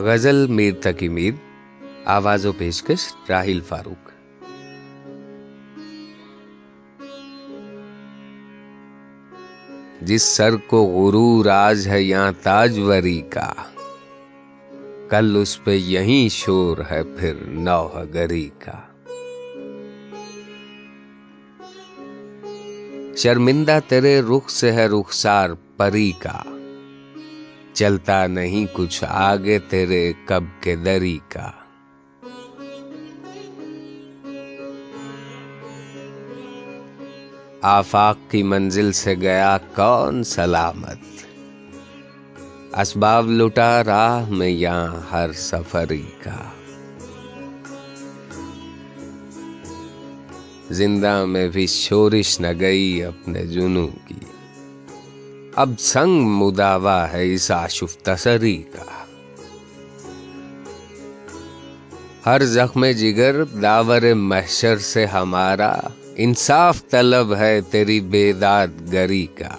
غزل میر تک میر، آواز و پیشکش راہیل فاروق۔ جس سر کو غرور آج ہے یہاں تاجوری کا، کل اس پہ یہیں شور ہے پھر نوہ گری کا۔ شرمندہ تیرے رخ سے ہے رخسار پری کا۔ چلتا نہیں کچھ آگے تیرے کب کے دری کا۔ آفاق کی منزل سے گیا کون سلامت۔ اسباب لٹا راہ میں یہاں ہر سفری کا۔ زندہ میں بھی شورش نہ گئی اپنے جنو کی۔ اب سنگ مداوا ہے اس آشف تسری کا۔ ہر زخم جگر داور محشر سے ہمارا، انصاف طلب ہے تیری بیداد گری کا۔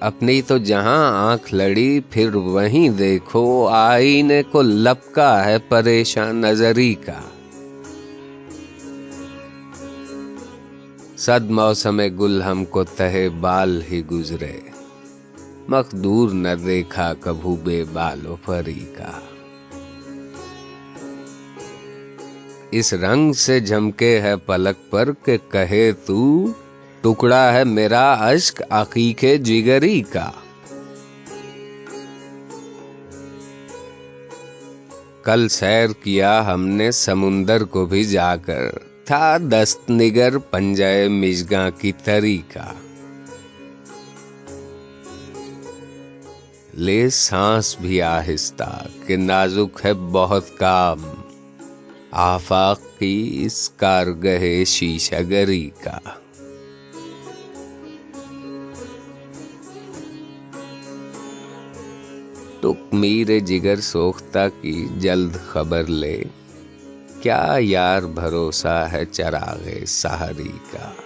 اپنی تو جہاں آنکھ لڑی، پھر وہیں دیکھو، آئینے کو لپکا ہے پریشان نظری کا۔ صد موسم گل ہم کو تہے بال ہی گزرے۔ مقدور نہ دیکھا کبھو بے بال و پری کا اس رنگ سے جھمکے ہے پلک پر کہ کہے تو، ٹکڑا ہے میرا اشک عقیق جگری کا۔ کل سیر کیا ہم نے سمندر کو بھی جا کر۔ تھا دست نگر پنجائے مشگاں کی تری کا لے سانس بھی آہستہ کہ نازک ہے بہت کام۔ آفاق کی اس کارگہ شیشہ گری کا۔ ٹک میر جگر سوختہ کی جلد خبر لے۔ کیا یار بھروسہ ہے چراغ سہری کا؟